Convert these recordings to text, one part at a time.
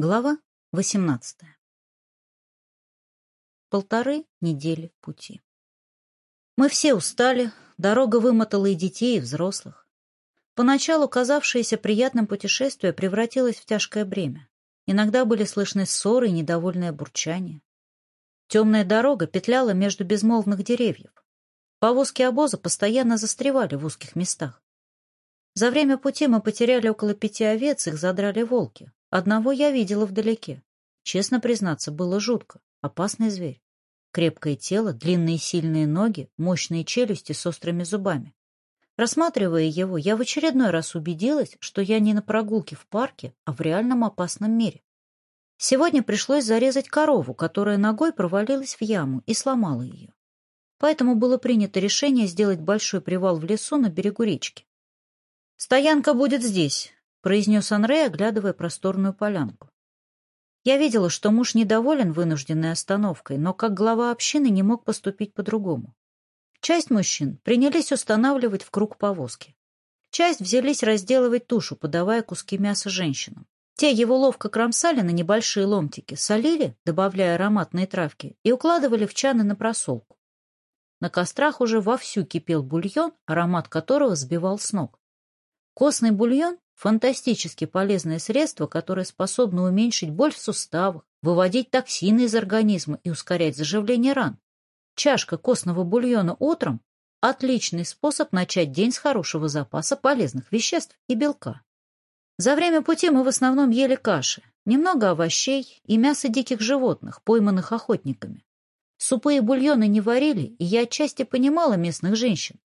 Глава 18. Полторы недели пути. Мы все устали, дорога вымотала и детей, и взрослых. Поначалу казавшееся приятным путешествие превратилось в тяжкое бремя. Иногда были слышны ссоры и недовольное бурчание. Темная дорога петляла между безмолвных деревьев. Повозки обоза постоянно застревали в узких местах. За время пути мы потеряли около пяти овец, их задрали волки. Одного я видела вдалеке. Честно признаться, было жутко. Опасный зверь. Крепкое тело, длинные сильные ноги, мощные челюсти с острыми зубами. Рассматривая его, я в очередной раз убедилась, что я не на прогулке в парке, а в реальном опасном мире. Сегодня пришлось зарезать корову, которая ногой провалилась в яму и сломала ее. Поэтому было принято решение сделать большой привал в лесу на берегу речки. «Стоянка будет здесь. — произнес Анре, оглядывая просторную полянку. Я видела, что муж недоволен вынужденной остановкой, но как глава общины не мог поступить по-другому. Часть мужчин принялись устанавливать в круг повозки. Часть взялись разделывать тушу, подавая куски мяса женщинам. Те его ловко кромсали на небольшие ломтики, солили, добавляя ароматные травки, и укладывали в чаны на просолку. На кострах уже вовсю кипел бульон, аромат которого сбивал с ног. Костный бульон Фантастически полезное средство, которое способно уменьшить боль в суставах, выводить токсины из организма и ускорять заживление ран. Чашка костного бульона утром – отличный способ начать день с хорошего запаса полезных веществ и белка. За время пути мы в основном ели каши, немного овощей и мяса диких животных, пойманных охотниками. Супы и бульоны не варили, и я отчасти понимала местных женщин.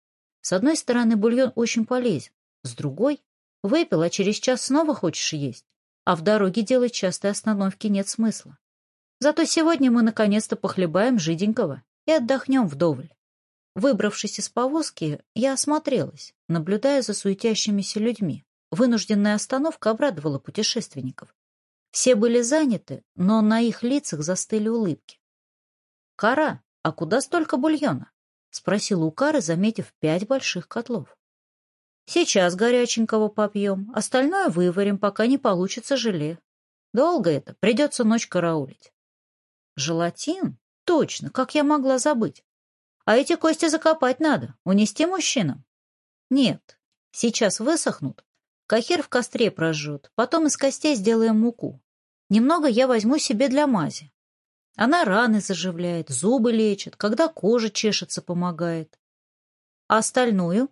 С одной стороны, бульон очень полезен, с другой Выпил, а через час снова хочешь есть. А в дороге делать частые остановки нет смысла. Зато сегодня мы наконец-то похлебаем жиденького и отдохнем вдоволь. Выбравшись из повозки, я осмотрелась, наблюдая за суетящимися людьми. Вынужденная остановка обрадовала путешественников. Все были заняты, но на их лицах застыли улыбки. «Кара, а куда столько бульона?» — спросила у Кары, заметив пять больших котлов. Сейчас горяченького попьем, остальное выварим, пока не получится желе. Долго это, придется ночь караулить. Желатин? Точно, как я могла забыть. А эти кости закопать надо, унести мужчинам. Нет, сейчас высохнут, кахир в костре прожжет, потом из костей сделаем муку. Немного я возьму себе для мази. Она раны заживляет, зубы лечит, когда кожа чешется, помогает. А остальную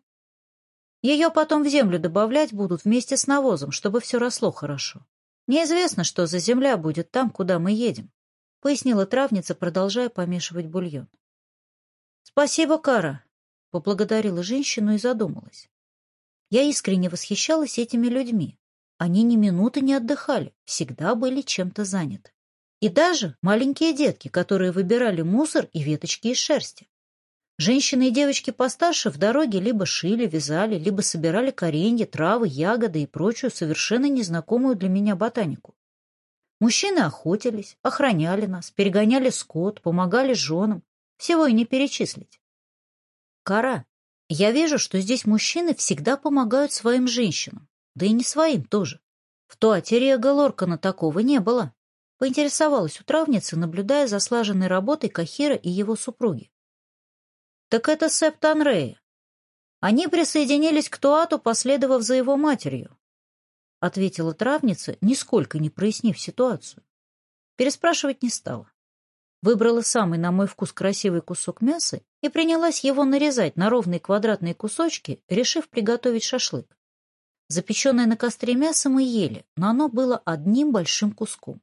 ее потом в землю добавлять будут вместе с навозом, чтобы все росло хорошо. Неизвестно, что за земля будет там, куда мы едем, — пояснила травница, продолжая помешивать бульон. — Спасибо, Кара, — поблагодарила женщину и задумалась. Я искренне восхищалась этими людьми. Они ни минуты не отдыхали, всегда были чем-то заняты. И даже маленькие детки, которые выбирали мусор и веточки из шерсти. Женщины и девочки постарше в дороге либо шили, вязали, либо собирали коренья, травы, ягоды и прочую совершенно незнакомую для меня ботанику. Мужчины охотились, охраняли нас, перегоняли скот, помогали женам. Всего и не перечислить. Кара, я вижу, что здесь мужчины всегда помогают своим женщинам, да и не своим тоже. В Туатере Галоркана такого не было. Поинтересовалась у травницы, наблюдая за слаженной работой Кахира и его супруги. Так это Септ Анрея. Они присоединились к Туату, последовав за его матерью, — ответила травница, нисколько не прояснив ситуацию. Переспрашивать не стала. Выбрала самый, на мой вкус, красивый кусок мяса и принялась его нарезать на ровные квадратные кусочки, решив приготовить шашлык. Запеченное на костре мясо мы ели, но оно было одним большим куском.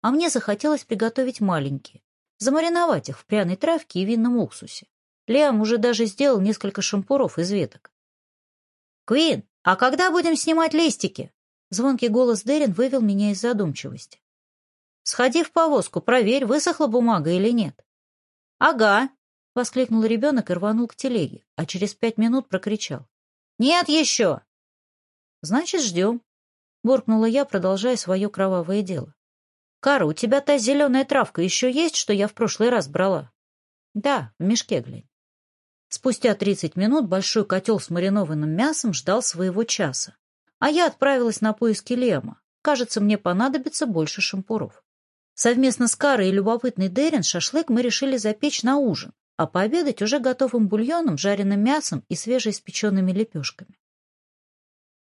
А мне захотелось приготовить маленькие, замариновать их в пряной травке и винном уксусе. Лиам уже даже сделал несколько шампуров из веток. «Квин, а когда будем снимать листики?» Звонкий голос Дерин вывел меня из задумчивости. «Сходи в повозку, проверь, высохла бумага или нет». «Ага», — воскликнул ребенок и рванул к телеге, а через пять минут прокричал. «Нет еще!» «Значит, ждем», — буркнула я, продолжая свое кровавое дело. «Кара, у тебя та зеленая травка еще есть, что я в прошлый раз брала?» «Да, в мешке глянь». Спустя 30 минут большой котел с маринованным мясом ждал своего часа, а я отправилась на поиски Лема. Кажется, мне понадобится больше шампуров. Совместно с Карой и любопытной Дерин шашлык мы решили запечь на ужин, а пообедать уже готовым бульоном, жареным мясом и свежеиспеченными лепешками.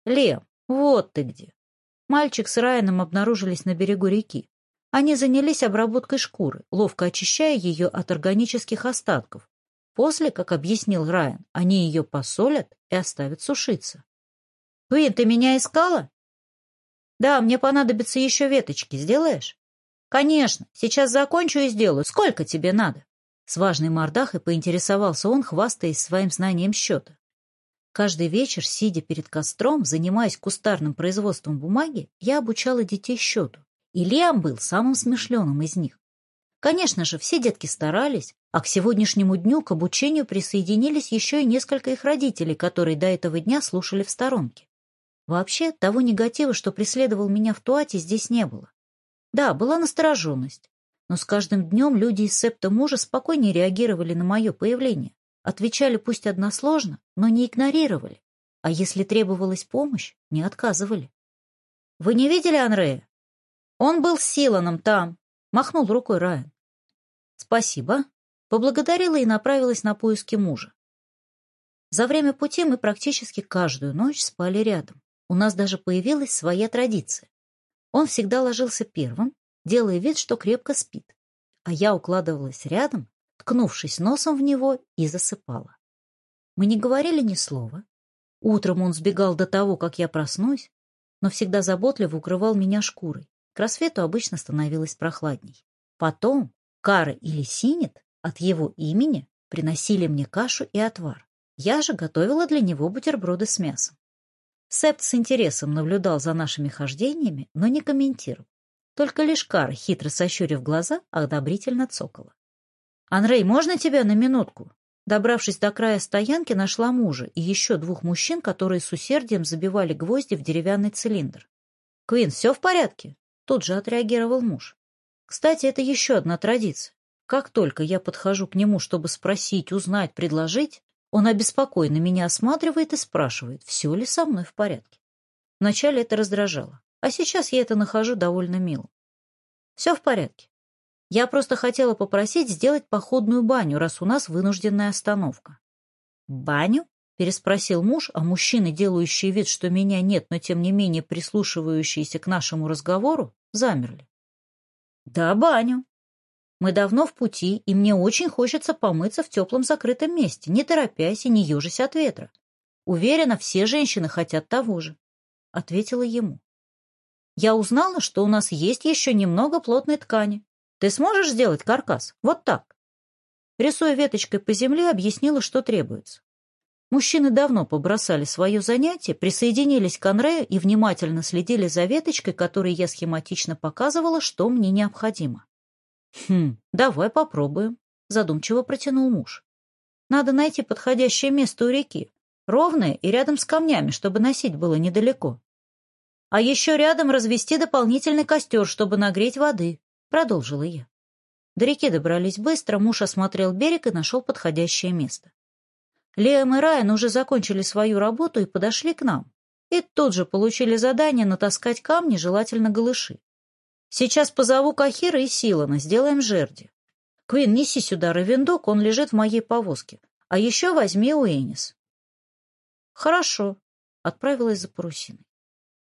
«Лем, вот ты где!» Мальчик с Райаном обнаружились на берегу реки. Они занялись обработкой шкуры, ловко очищая ее от органических остатков, После, как объяснил Райан, они ее посолят и оставят сушиться. «Квин, ты меня искала?» «Да, мне понадобятся еще веточки. Сделаешь?» «Конечно. Сейчас закончу и сделаю. Сколько тебе надо?» С важной мордахой поинтересовался он, хвастаясь своим знанием счета. Каждый вечер, сидя перед костром, занимаясь кустарным производством бумаги, я обучала детей счету. И Лиам был самым смешленным из них. Конечно же, все детки старались, а к сегодняшнему дню к обучению присоединились еще и несколько их родителей, которые до этого дня слушали в сторонке. Вообще, того негатива, что преследовал меня в Туате, здесь не было. Да, была настороженность, но с каждым днем люди из септа мужа спокойнее реагировали на мое появление. Отвечали пусть односложно, но не игнорировали. А если требовалась помощь, не отказывали. «Вы не видели Анрея?» «Он был с Силаном там», — махнул рукой Райан. «Спасибо», поблагодарила и направилась на поиски мужа. За время пути мы практически каждую ночь спали рядом. У нас даже появилась своя традиция. Он всегда ложился первым, делая вид, что крепко спит, а я укладывалась рядом, ткнувшись носом в него, и засыпала. Мы не говорили ни слова. Утром он сбегал до того, как я проснусь, но всегда заботливо укрывал меня шкурой. К рассвету обычно становилось прохладней. Потом Кара или Синет от его имени приносили мне кашу и отвар. Я же готовила для него бутерброды с мясом. Септ с интересом наблюдал за нашими хождениями, но не комментировал. Только лишь Кара, хитро сощурив глаза, одобрительно цокала. «Андрей, можно тебя на минутку?» Добравшись до края стоянки, нашла мужа и еще двух мужчин, которые с усердием забивали гвозди в деревянный цилиндр. «Квин, все в порядке?» Тут же отреагировал муж. «Кстати, это еще одна традиция. Как только я подхожу к нему, чтобы спросить, узнать, предложить, он обеспокоенно меня осматривает и спрашивает, все ли со мной в порядке. Вначале это раздражало, а сейчас я это нахожу довольно мило. Все в порядке. Я просто хотела попросить сделать походную баню, раз у нас вынужденная остановка. «Баню?» — переспросил муж, а мужчины, делающие вид, что меня нет, но тем не менее прислушивающиеся к нашему разговору, замерли. «Да, баню», мы давно в пути, и мне очень хочется помыться в теплом закрытом месте, не торопясь и не южась от ветра. Уверена, все женщины хотят того же», — ответила ему. «Я узнала, что у нас есть еще немного плотной ткани. Ты сможешь сделать каркас? Вот так?» Рисуя веточкой по земле, объяснила, что требуется. Мужчины давно побросали свое занятие, присоединились к Анрею и внимательно следили за веточкой, которой я схематично показывала, что мне необходимо. «Хм, давай попробуем», — задумчиво протянул муж. «Надо найти подходящее место у реки, ровное и рядом с камнями, чтобы носить было недалеко. А еще рядом развести дополнительный костер, чтобы нагреть воды», — продолжила я. До реки добрались быстро, муж осмотрел берег и нашел подходящее место. Лиэм и Райан уже закончили свою работу и подошли к нам. И тут же получили задание натаскать камни, желательно голыши. Сейчас позову Кахира и Силана, сделаем жерди. Квин, неси сюда Равендок, он лежит в моей повозке. А еще возьми у Энис. Хорошо, отправилась за парусиной.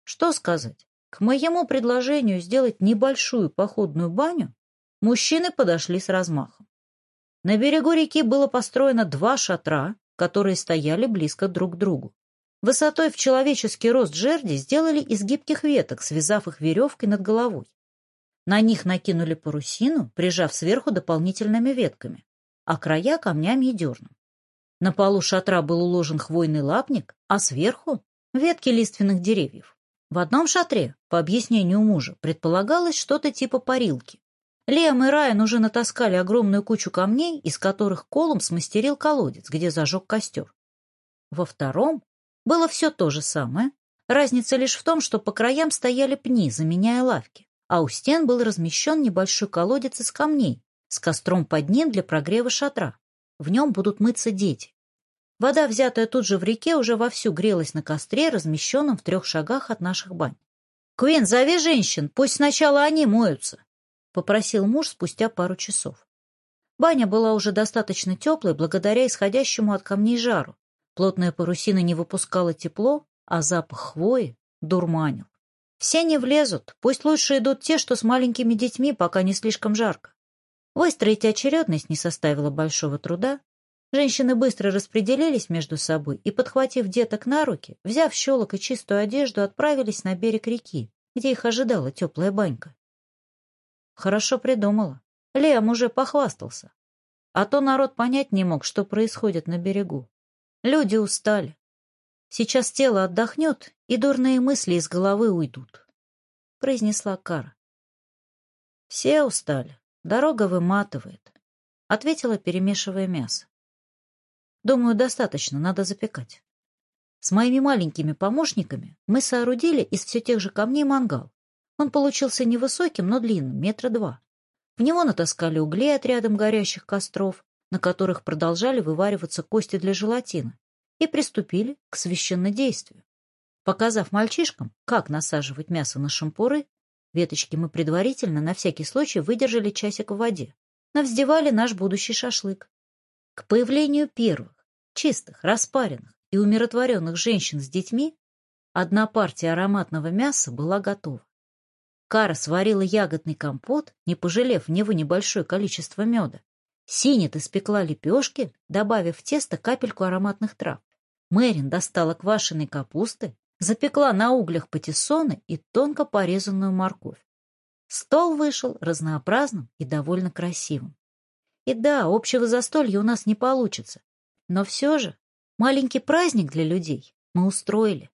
Что сказать? К моему предложению сделать небольшую походную баню мужчины подошли с размахом. На берегу реки было построено два шатра, которые стояли близко друг к другу. Высотой в человеческий рост жерди сделали из гибких веток, связав их веревкой над головой. На них накинули парусину, прижав сверху дополнительными ветками, а края камнями и дерном. На полу шатра был уложен хвойный лапник, а сверху — ветки лиственных деревьев. В одном шатре, по объяснению мужа, предполагалось что-то типа парилки. Лем и Райан уже натаскали огромную кучу камней, из которых Колом смастерил колодец, где зажег костер. Во втором было все то же самое, разница лишь в том, что по краям стояли пни, заменяя лавки а у стен был размещен небольшой колодец из камней с костром под ним для прогрева шатра. В нем будут мыться дети. Вода, взятая тут же в реке, уже вовсю грелась на костре, размещенном в трех шагах от наших бань. «Квин, зови женщин, пусть сначала они моются», — попросил муж спустя пару часов. Баня была уже достаточно теплой благодаря исходящему от камней жару. Плотная парусина не выпускала тепло, а запах хвои дурманил. Все не влезут, пусть лучше идут те, что с маленькими детьми, пока не слишком жарко. Выстроить очередность не составило большого труда. Женщины быстро распределились между собой и, подхватив деток на руки, взяв щелок и чистую одежду, отправились на берег реки, где их ожидала теплая банька. Хорошо придумала. Леом уже похвастался. А то народ понять не мог, что происходит на берегу. Люди устали. Сейчас тело отдохнет, и дурные мысли из головы уйдут», — произнесла Кара. «Все устали. Дорога выматывает», — ответила, перемешивая мясо. «Думаю, достаточно, надо запекать. С моими маленькими помощниками мы соорудили из все тех же камней мангал. Он получился невысоким, но длинным, метра два. В него натаскали углей отрядом горящих костров, на которых продолжали вывариваться кости для желатина, и приступили к священнодействию. Показав мальчишкам, как насаживать мясо на шампуры, веточки мы предварительно на всякий случай выдержали часик в воде, навздевали наш будущий шашлык. К появлению первых, чистых, распаренных и умиротворенных женщин с детьми одна партия ароматного мяса была готова. Кара сварила ягодный компот, не пожалев в него небольшое количество меда. Синит испекла лепешки, добавив в тесто капельку ароматных трав. Мэрин достала квашеной капусты, запекла на углях патиссоны и тонко порезанную морковь. Стол вышел разнообразным и довольно красивым. И да, общего застолья у нас не получится, но все же маленький праздник для людей мы устроили.